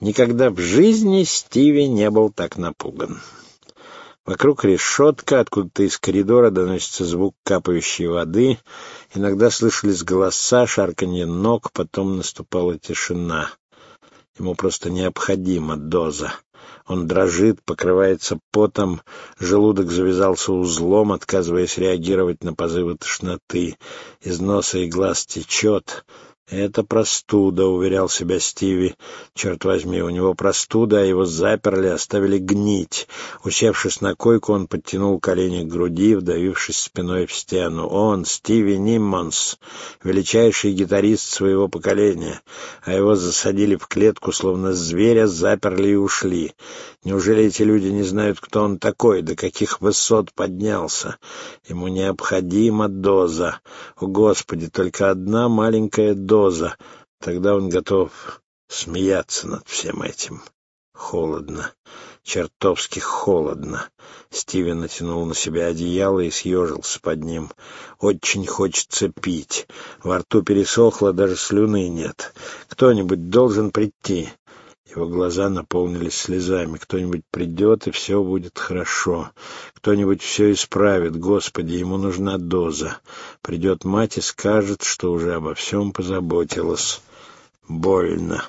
Никогда в жизни Стиви не был так напуган. Вокруг решетка, откуда-то из коридора доносится звук капающей воды. Иногда слышались голоса, шарканье ног, потом наступала тишина. Ему просто необходима доза. Он дрожит, покрывается потом, желудок завязался узлом, отказываясь реагировать на позывы тошноты. Из носа и глаз течет. «Это простуда», — уверял себя Стиви. «Черт возьми, у него простуда, а его заперли, оставили гнить». Усевшись на койку, он подтянул колени к груди, вдавившись спиной в стену. Он, Стиви Ниммонс, величайший гитарист своего поколения, а его засадили в клетку, словно зверя, заперли и ушли. Неужели эти люди не знают, кто он такой, до каких высот поднялся? Ему необходима доза. О, Господи, только одна маленькая доза. Тогда он готов смеяться над всем этим. Холодно. Чертовски холодно. Стивен натянул на себя одеяло и съежился под ним. Очень хочется пить. Во рту пересохло, даже слюны нет. Кто-нибудь должен прийти. Его глаза наполнились слезами. Кто-нибудь придет, и все будет хорошо. Кто-нибудь все исправит. Господи, ему нужна доза. Придет мать и скажет, что уже обо всем позаботилась. Больно.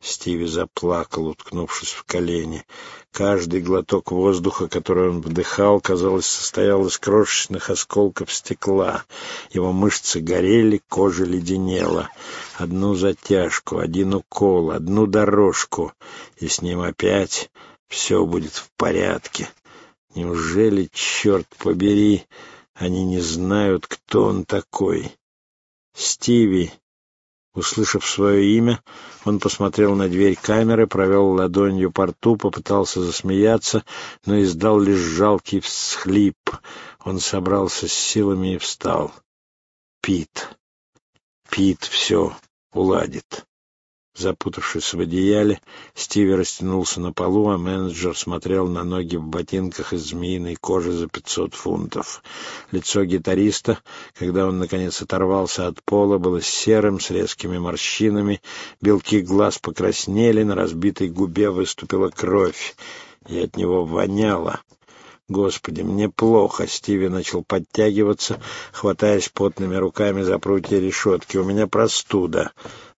Стиви заплакал, уткнувшись в колени. Каждый глоток воздуха, который он вдыхал, казалось, состоял из крошечных осколков стекла. Его мышцы горели, кожа леденела. Одну затяжку, один укол, одну дорожку, и с ним опять все будет в порядке. Неужели, черт побери, они не знают, кто он такой? Стиви Услышав свое имя, он посмотрел на дверь камеры, провел ладонью по рту, попытался засмеяться, но издал лишь жалкий всхлип. Он собрался с силами и встал. Пит. Пит все уладит. Запутавшись в одеяле, Стиви растянулся на полу, а менеджер смотрел на ноги в ботинках из змеиной кожи за пятьсот фунтов. Лицо гитариста, когда он, наконец, оторвался от пола, было серым, с резкими морщинами, белки глаз покраснели, на разбитой губе выступила кровь, и от него воняло. «Господи, мне плохо!» — Стиви начал подтягиваться, хватаясь потными руками за прутья решетки. «У меня простуда!»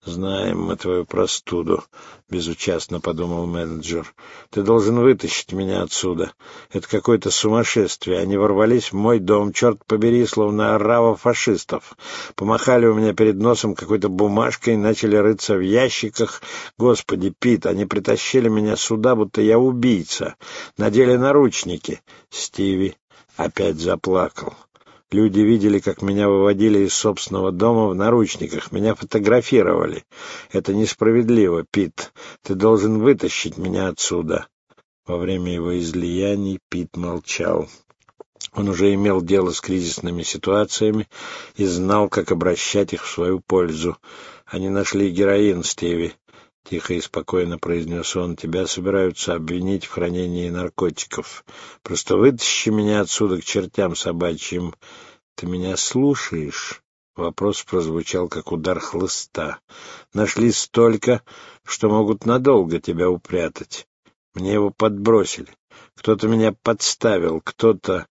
«Знаем мы твою простуду», — безучастно подумал менеджер. «Ты должен вытащить меня отсюда. Это какое-то сумасшествие. Они ворвались в мой дом, черт побери, словно орава фашистов. Помахали у меня перед носом какой-то бумажкой, начали рыться в ящиках. Господи, Пит, они притащили меня сюда, будто я убийца. Надели наручники». Стиви опять заплакал. Люди видели, как меня выводили из собственного дома в наручниках, меня фотографировали. Это несправедливо, Пит. Ты должен вытащить меня отсюда. Во время его излияний Пит молчал. Он уже имел дело с кризисными ситуациями и знал, как обращать их в свою пользу. Они нашли героин, Стиви. — тихо и спокойно произнес он, — тебя собираются обвинить в хранении наркотиков. Просто вытащи меня отсюда к чертям собачьим. Ты меня слушаешь? Вопрос прозвучал, как удар хлыста. Нашли столько, что могут надолго тебя упрятать. Мне его подбросили. Кто-то меня подставил, кто-то...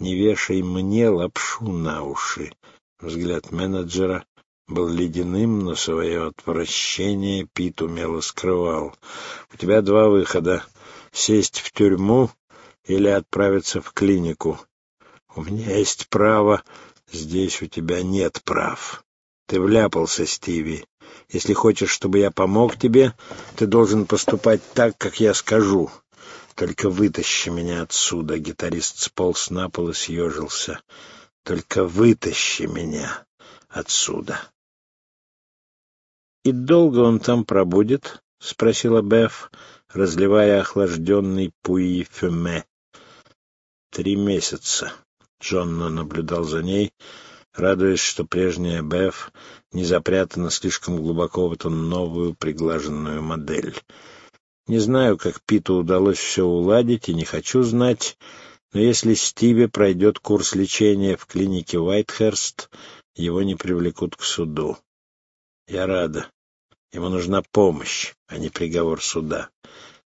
Не вешай мне лапшу на уши. Взгляд менеджера был ледяным, но свое отвращение Пит умело скрывал. «У тебя два выхода — сесть в тюрьму или отправиться в клинику. У меня есть право, здесь у тебя нет прав. Ты вляпался, Стиви. Если хочешь, чтобы я помог тебе, ты должен поступать так, как я скажу. Только вытащи меня отсюда!» Гитарист сполз на пол и съежился. «Только вытащи меня отсюда!» «И долго он там пробудет?» — спросила Беф, разливая охлажденный пуи-фюме. «Три месяца». Джонно наблюдал за ней, радуясь, что прежняя Беф не запрятана слишком глубоко в эту новую приглаженную модель. Не знаю, как Питу удалось все уладить, и не хочу знать, но если Стиви пройдет курс лечения в клинике Уайтхерст, его не привлекут к суду. Я рада. Ему нужна помощь, а не приговор суда.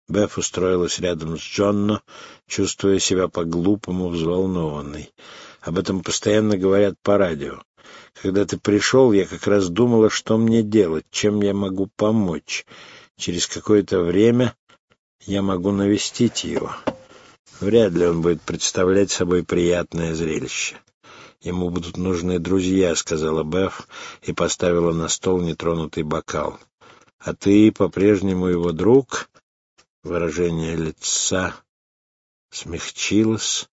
Беф устроилась рядом с Джонно, чувствуя себя по-глупому взволнованной. Об этом постоянно говорят по радио. Когда ты пришел, я как раз думала, что мне делать, чем я могу помочь. Через какое-то время я могу навестить его. Вряд ли он будет представлять собой приятное зрелище. Ему будут нужны друзья, — сказала Беф и поставила на стол нетронутый бокал. — А ты по-прежнему его друг? Выражение лица смягчилось.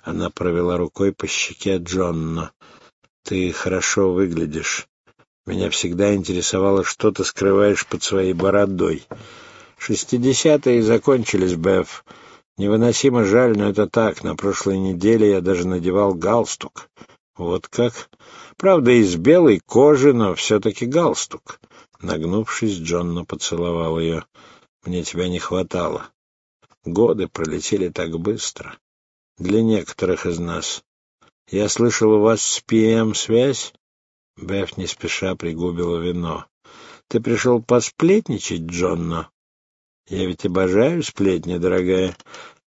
Она провела рукой по щеке Джонна. — Ты хорошо выглядишь. Меня всегда интересовало, что ты скрываешь под своей бородой. Шестидесятые закончились, Беф. Невыносимо жаль, но это так. На прошлой неделе я даже надевал галстук. Вот как? Правда, из белой кожи, но все-таки галстук. Нагнувшись, Джонна поцеловал ее. Мне тебя не хватало. Годы пролетели так быстро. Для некоторых из нас. Я слышал, у вас с ПМ связь? Беф не спеша пригубила вино. Ты пришел посплетничать, Джонна? Я ведь обожаю сплетни, дорогая.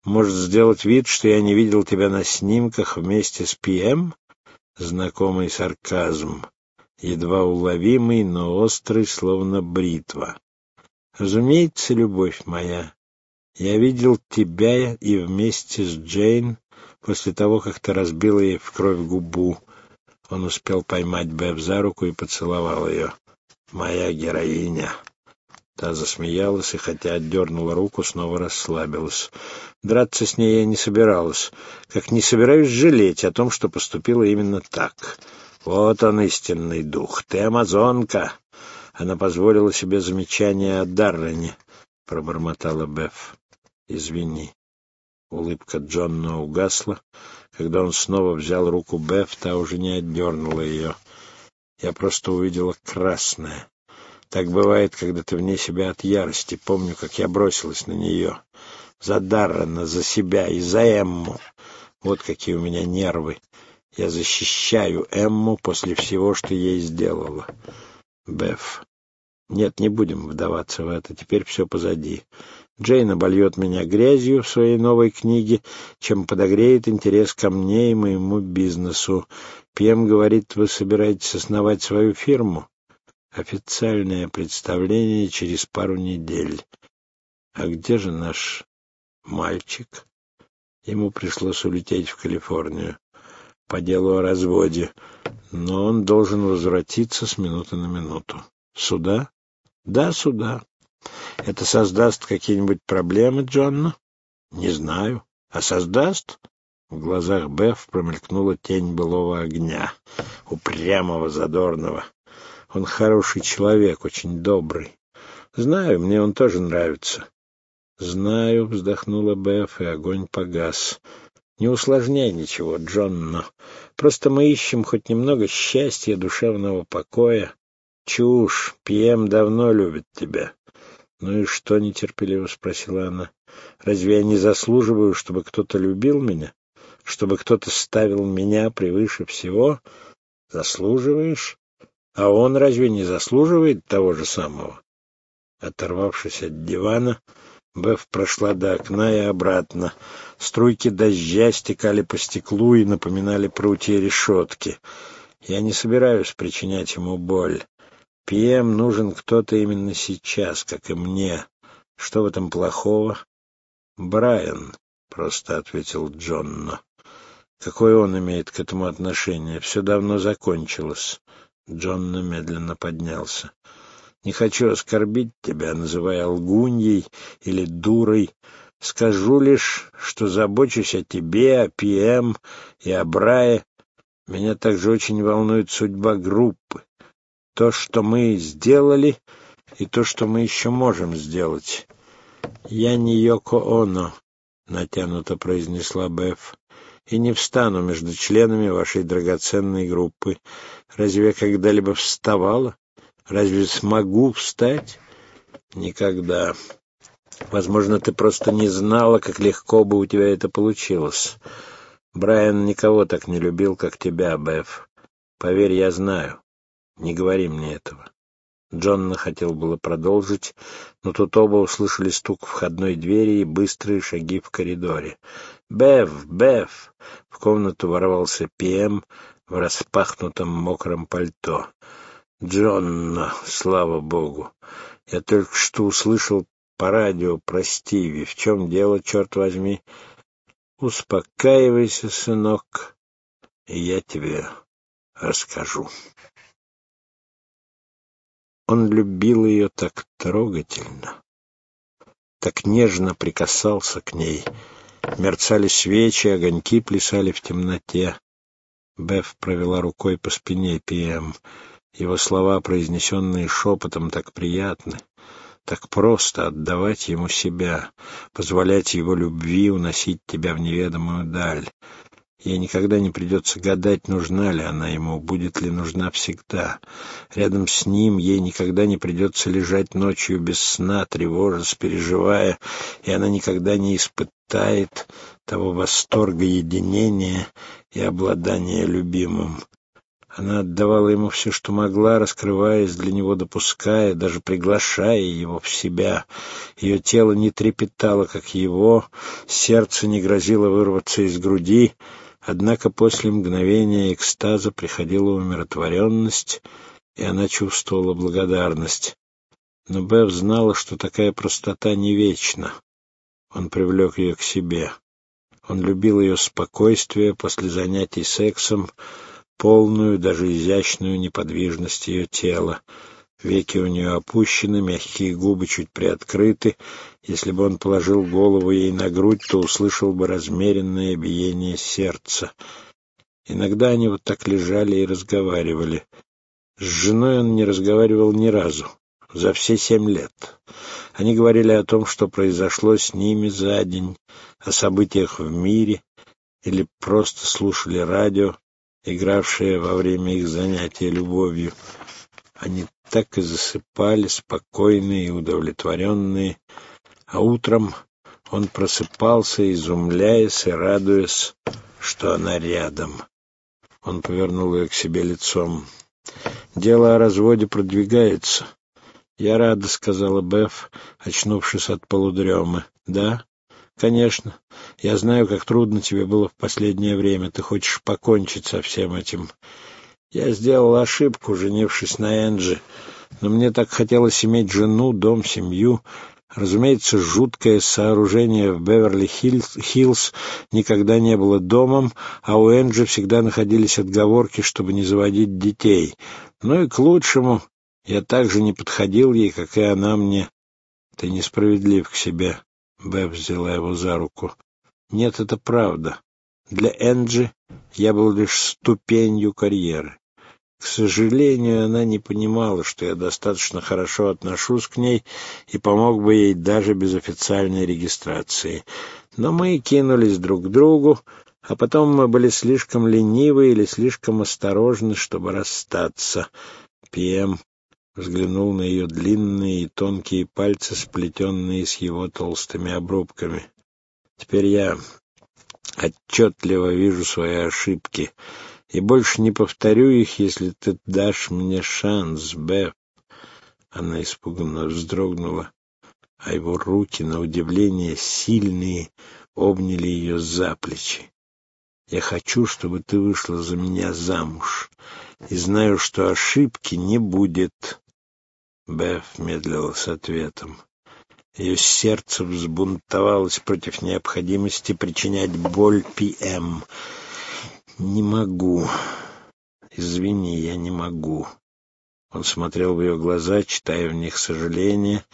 Может, сделать вид, что я не видел тебя на снимках вместе с ПМ? Знакомый сарказм, едва уловимый, но острый, словно бритва. Разумеется, любовь моя, я видел тебя и вместе с Джейн после того, как ты разбила ей в кровь губу. Он успел поймать Бэб за руку и поцеловал ее. Моя героиня. Та засмеялась и, хотя отдернула руку, снова расслабилась. Драться с ней я не собиралась, как не собираюсь жалеть о том, что поступила именно так. Вот он, истинный дух. Ты амазонка. Она позволила себе замечание о Даррене, пробормотала Беф. Извини. Улыбка Джонна угасла. Когда он снова взял руку Беф, та уже не отдернула ее. Я просто увидела красное. Так бывает, когда ты вне себя от ярости. Помню, как я бросилась на нее. За Даррена, за себя и за Эмму. Вот какие у меня нервы. Я защищаю Эмму после всего, что ей сделала. Беф. Нет, не будем вдаваться в это. Теперь все позади. Джейн обольет меня грязью в своей новой книге, чем подогреет интерес ко мне и моему бизнесу. Пьем говорит, вы собираетесь основать свою фирму? Официальное представление через пару недель. А где же наш мальчик? Ему пришлось улететь в Калифорнию по делу о разводе, но он должен возвратиться с минуты на минуту. Сюда? Да, сюда. Это создаст какие-нибудь проблемы, Джонна? Не знаю. А создаст? В глазах Беф промелькнула тень былого огня, упрямого, задорного. Он хороший человек, очень добрый. Знаю, мне он тоже нравится. Знаю, вздохнула Беф, и огонь погас. Не усложняй ничего, Джонно. Просто мы ищем хоть немного счастья, душевного покоя. Чушь, Пьем давно любит тебя. Ну и что, нетерпеливо спросила она. Разве я не заслуживаю, чтобы кто-то любил меня? Чтобы кто-то ставил меня превыше всего? Заслуживаешь? А он разве не заслуживает того же самого? Оторвавшись от дивана, Беф прошла до окна и обратно. Струйки дождя стекали по стеклу и напоминали прутья решетки. Я не собираюсь причинять ему боль. Пьем нужен кто-то именно сейчас, как и мне. Что в этом плохого? Брайан, — просто ответил Джонно. Какое он имеет к этому отношение? Все давно закончилось. Джон медленно поднялся. «Не хочу оскорбить тебя, называя лгуньей или дурой. Скажу лишь, что забочусь о тебе, о ПМ и о Брае. Меня также очень волнует судьба группы. То, что мы сделали, и то, что мы еще можем сделать. Я не Йоко Оно», — натянуто произнесла Беф и не встану между членами вашей драгоценной группы. Разве я когда-либо вставала? Разве смогу встать? Никогда. Возможно, ты просто не знала, как легко бы у тебя это получилось. Брайан никого так не любил, как тебя, Беф. Поверь, я знаю. Не говори мне этого. Джонна хотел было продолжить, но тут оба услышали стук входной двери и быстрые шаги в коридоре. «Бев! Бев!» В комнату ворвался Пиэм в распахнутом мокром пальто. «Джонна, слава богу! Я только что услышал по радио про Стиви. В чем дело, черт возьми?» «Успокаивайся, сынок, и я тебе расскажу». Он любил ее так трогательно, так нежно прикасался к ней. Мерцали свечи, огоньки плясали в темноте. Беф провела рукой по спине Пиэм. Его слова, произнесенные шепотом, так приятны. Так просто отдавать ему себя, позволять его любви уносить тебя в неведомую даль. Ей никогда не придется гадать, нужна ли она ему, будет ли нужна всегда. Рядом с ним ей никогда не придется лежать ночью без сна, тревожась, переживая, и она никогда не испытает того восторга единения и обладания любимым. Она отдавала ему все, что могла, раскрываясь для него, допуская, даже приглашая его в себя. Ее тело не трепетало, как его, сердце не грозило вырваться из груди — Однако после мгновения экстаза приходила умиротворенность, и она чувствовала благодарность. Но Бев знала, что такая простота не вечна. Он привлек ее к себе. Он любил ее спокойствие после занятий сексом, полную, даже изящную неподвижность ее тела. Веки у нее опущены, мягкие губы чуть приоткрыты. Если бы он положил голову ей на грудь, то услышал бы размеренное биение сердца. Иногда они вот так лежали и разговаривали. С женой он не разговаривал ни разу, за все семь лет. Они говорили о том, что произошло с ними за день, о событиях в мире, или просто слушали радио, игравшее во время их занятия любовью. Они так и засыпали, спокойные и удовлетворенные, а утром он просыпался, изумляясь и радуясь, что она рядом. Он повернул ее к себе лицом. «Дело о разводе продвигается». «Я рада», — сказала Беф, очнувшись от полудремы. «Да?» «Конечно. Я знаю, как трудно тебе было в последнее время. Ты хочешь покончить со всем этим. Я сделал ошибку, женившись на Энджи, но мне так хотелось иметь жену, дом, семью. Разумеется, жуткое сооружение в Беверли-Хиллз никогда не было домом, а у Энджи всегда находились отговорки, чтобы не заводить детей. Ну и к лучшему. Я также не подходил ей, как и она мне. Ты несправедлив к себе. Бэб взяла его за руку. Нет, это правда. Для Энджи я был лишь ступенью карьеры. К сожалению, она не понимала, что я достаточно хорошо отношусь к ней и помог бы ей даже без официальной регистрации. Но мы кинулись друг к другу, а потом мы были слишком ленивы или слишком осторожны, чтобы расстаться. Пьем взглянул на ее длинные и тонкие пальцы, сплетенные с его толстыми обрубками. Теперь я отчетливо вижу свои ошибки и больше не повторю их, если ты дашь мне шанс, Беф. Она испуганно вздрогнула, а его руки, на удивление сильные, обняли ее за плечи. Я хочу, чтобы ты вышла за меня замуж, и знаю, что ошибки не будет. Беф медлила с ответом. Ее сердце взбунтовалось против необходимости причинять боль Пи-Эм. «Не могу. Извини, я не могу». Он смотрел в ее глаза, читая в них сожаление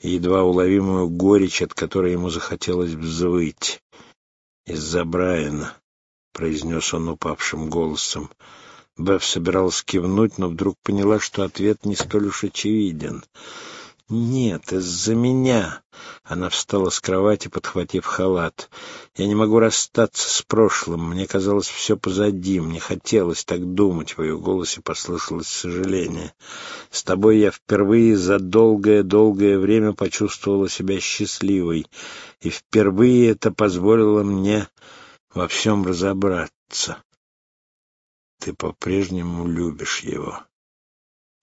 и едва уловимую горечь, от которой ему захотелось взвыть. «Из-за Брайана», — произнес он упавшим голосом. Беф собиралась кивнуть, но вдруг поняла, что ответ не столь уж очевиден. «Нет, из-за меня!» Она встала с кровати, подхватив халат. «Я не могу расстаться с прошлым. Мне казалось, все позади. Мне хотелось так думать». В ее голосе послышалось сожаление. «С тобой я впервые за долгое-долгое время почувствовала себя счастливой. И впервые это позволило мне во всем разобраться. Ты по-прежнему любишь его?»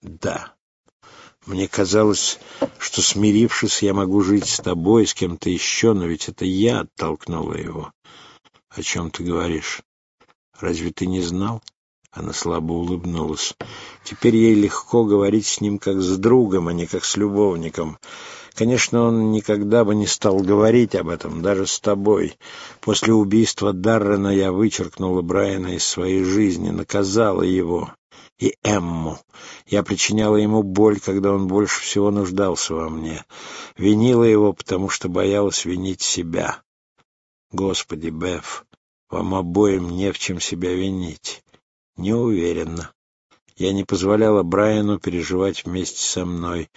«Да». Мне казалось, что, смирившись, я могу жить с тобой, с кем-то еще, но ведь это я оттолкнула его. О чем ты говоришь? Разве ты не знал? Она слабо улыбнулась. Теперь ей легко говорить с ним как с другом, а не как с любовником. Конечно, он никогда бы не стал говорить об этом, даже с тобой. После убийства Даррена я вычеркнула Брайана из своей жизни, наказала его и Эмму. Я причиняла ему боль, когда он больше всего нуждался во мне. Винила его, потому что боялась винить себя. Господи, Беф, вам обоим не в чем себя винить. Не уверена. Я не позволяла Брайану переживать вместе со мной.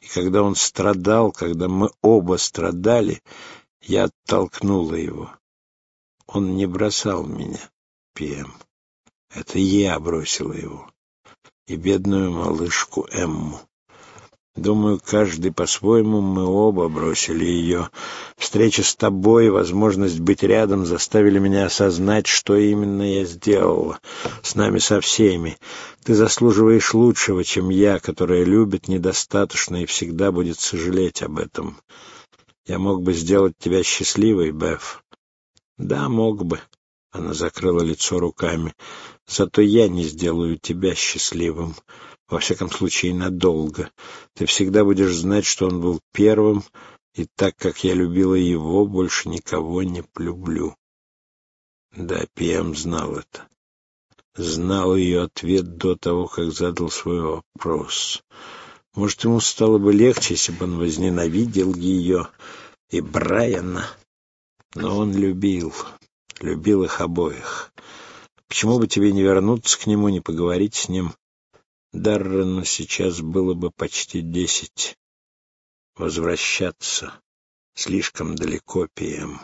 И когда он страдал, когда мы оба страдали, я оттолкнула его. Он не бросал меня, Пем. Это я бросила его и бедную малышку Эмму. Думаю, каждый по-своему мы оба бросили ее. Встреча с тобой, возможность быть рядом заставили меня осознать, что именно я сделала. С нами со всеми. Ты заслуживаешь лучшего, чем я, которая любит недостаточно и всегда будет сожалеть об этом. Я мог бы сделать тебя счастливой, Беф. Да, мог бы. Она закрыла лицо руками. Зато я не сделаю тебя счастливым. Во всяком случае, надолго. Ты всегда будешь знать, что он был первым, и так как я любила его, больше никого не люблю. Да, Пиэм знал это. Знал ее ответ до того, как задал свой вопрос. Может, ему стало бы легче, если бы он возненавидел ее и Брайана. Но он любил, любил их обоих. Почему бы тебе не вернуться к нему, не поговорить с ним? Даррену сейчас было бы почти десять. Возвращаться слишком далеко, Пиэм.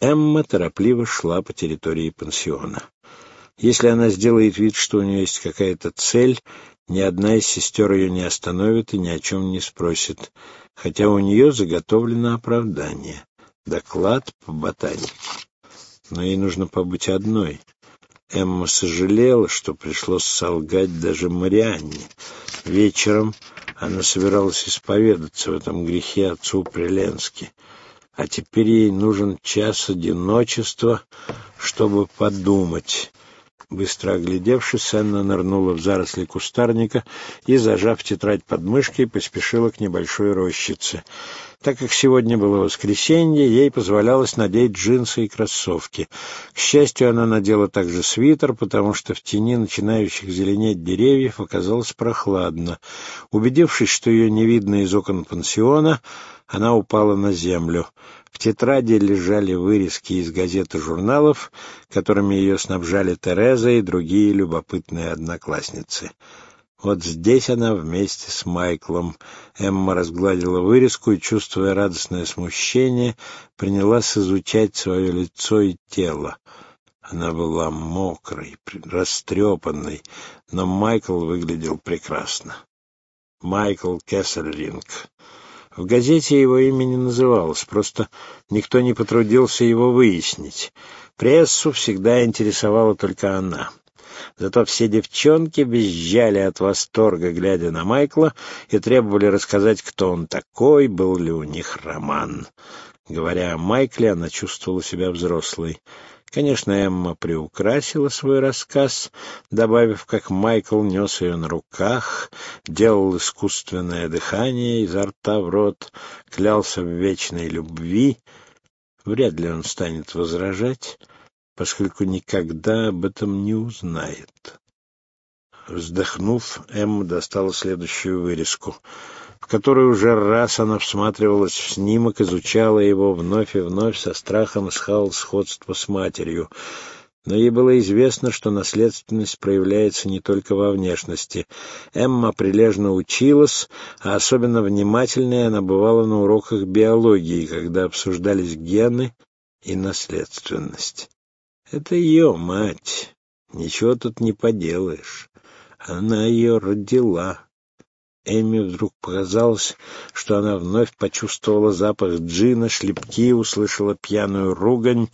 Эмма торопливо шла по территории пансиона. Если она сделает вид, что у нее есть какая-то цель, ни одна из сестер ее не остановит и ни о чем не спросит, хотя у нее заготовлено оправдание — доклад по ботанике но ей нужно побыть одной. Эмма сожалела, что пришлось солгать даже Марианне. Вечером она собиралась исповедаться в этом грехе отцу Приленски. А теперь ей нужен час одиночества, чтобы подумать. Быстро оглядевшись, Анна нырнула в заросли кустарника и, зажав тетрадь под мышкой, поспешила к небольшой рощице. Так как сегодня было воскресенье, ей позволялось надеть джинсы и кроссовки. К счастью, она надела также свитер, потому что в тени начинающих зеленеть деревьев оказалось прохладно. Убедившись, что ее не видно из окон пансиона, она упала на землю. В тетради лежали вырезки из газет и журналов, которыми ее снабжали Тереза и другие любопытные одноклассницы. Вот здесь она вместе с Майклом. Эмма разгладила вырезку и, чувствуя радостное смущение, принялась изучать свое лицо и тело. Она была мокрой, растрепанной, но Майкл выглядел прекрасно. Майкл Кессельринг. В газете его имя не называлось, просто никто не потрудился его выяснить. Прессу всегда интересовала только она. Зато все девчонки визжали от восторга, глядя на Майкла, и требовали рассказать, кто он такой, был ли у них роман. Говоря о Майкле, она чувствовала себя взрослой. Конечно, Эмма приукрасила свой рассказ, добавив, как Майкл нес ее на руках, делал искусственное дыхание изо рта в рот, клялся в вечной любви. Вряд ли он станет возражать поскольку никогда об этом не узнает. Вздохнув, Эмма достала следующую вырезку, в которой уже раз она всматривалась в снимок, изучала его вновь и вновь, со страхом искала сходство с матерью. Но ей было известно, что наследственность проявляется не только во внешности. Эмма прилежно училась, а особенно внимательной она бывала на уроках биологии, когда обсуждались гены и наследственность. Это ее мать. Ничего тут не поделаешь. Она ее родила. Эми вдруг показалось, что она вновь почувствовала запах джина, шлепки, услышала пьяную ругань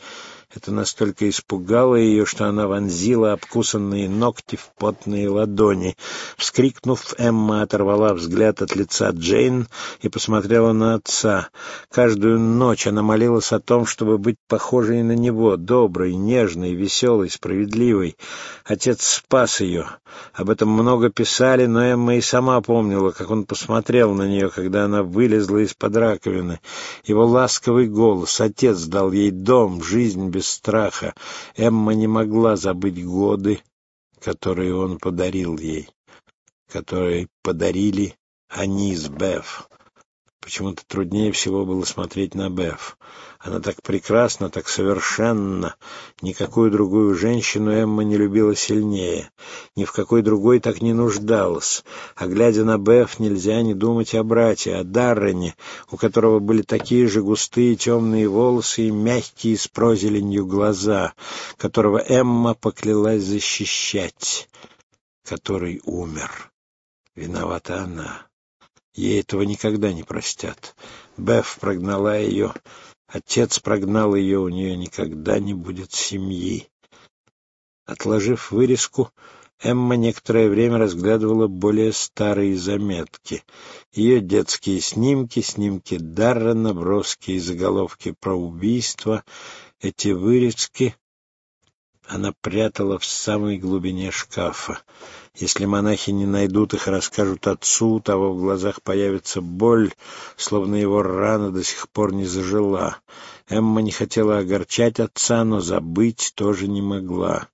Это настолько испугало ее, что она вонзила обкусанные ногти в потные ладони. Вскрикнув, Эмма оторвала взгляд от лица Джейн и посмотрела на отца. Каждую ночь она молилась о том, чтобы быть похожей на него, доброй, нежной, веселой, справедливой. Отец спас ее. Об этом много писали, но Эмма и сама помнила, как он посмотрел на нее, когда она вылезла из-под раковины. Его ласковый голос. Отец дал ей дом, жизнь без страха. Эмма не могла забыть годы, которые он подарил ей, которые подарили они с Беф. Почему-то труднее всего было смотреть на Беф. Она так прекрасна, так совершенна. Никакую другую женщину Эмма не любила сильнее. Ни в какой другой так не нуждалась. А глядя на Беф, нельзя не думать о брате, о Даррене, у которого были такие же густые темные волосы и мягкие с прозеленью глаза, которого Эмма поклялась защищать, который умер. Виновата она. Ей этого никогда не простят. Беф прогнала ее, отец прогнал ее, у нее никогда не будет семьи. Отложив вырезку, Эмма некоторое время разглядывала более старые заметки. Ее детские снимки, снимки Дарра, наброски и заголовки про убийство. Эти вырезки она прятала в самой глубине шкафа. Если монахи не найдут их расскажут отцу, того в глазах появится боль, словно его рана до сих пор не зажила. Эмма не хотела огорчать отца, но забыть тоже не могла.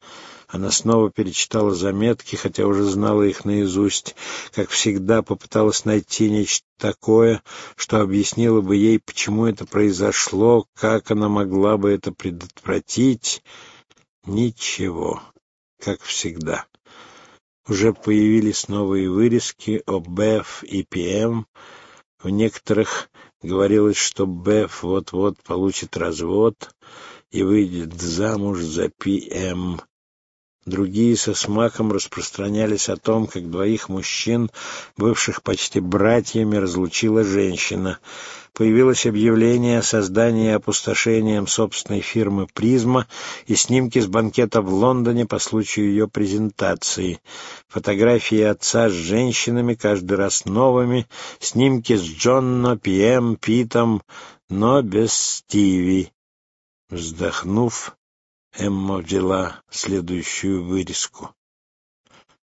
Она снова перечитала заметки, хотя уже знала их наизусть. Как всегда, попыталась найти нечто такое, что объяснило бы ей, почему это произошло, как она могла бы это предотвратить. Ничего, как всегда. Уже появились новые вырезки о БЭФ и ПМ. В некоторых говорилось, что БЭФ вот-вот получит развод и выйдет замуж за ПМ. Другие со смаком распространялись о том, как двоих мужчин, бывших почти братьями, разлучила женщина. Появилось объявление о создании опустошением собственной фирмы «Призма» и снимки с банкета в Лондоне по случаю ее презентации. Фотографии отца с женщинами, каждый раз новыми, снимки с Джонно, Пиэм, Питом, но без Стиви. Вздохнув, Эмма взяла следующую вырезку.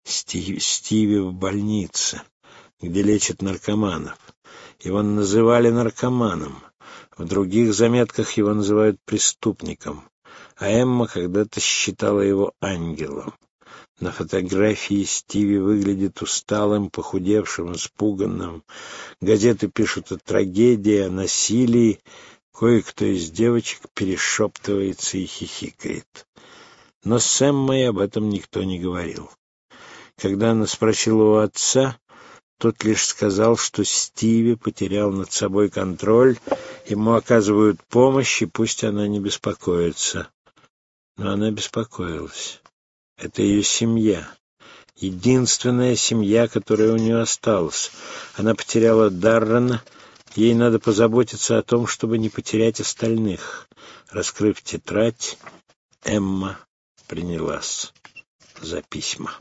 Стиви, Стиви в больнице, где лечат наркоманов. Его называли наркоманом. В других заметках его называют преступником. А Эмма когда-то считала его ангелом. На фотографии Стиви выглядит усталым, похудевшим, испуганным. Газеты пишут о трагедии, о насилии, Кое-кто из девочек перешептывается и хихикает. Но с Эммой об этом никто не говорил. Когда она спросила у отца, тот лишь сказал, что Стиви потерял над собой контроль, ему оказывают помощь, и пусть она не беспокоится. Но она беспокоилась. Это ее семья. Единственная семья, которая у нее осталась. Она потеряла Даррена, Ей надо позаботиться о том, чтобы не потерять остальных. Раскрыв тетрадь, Эмма принялась за письма.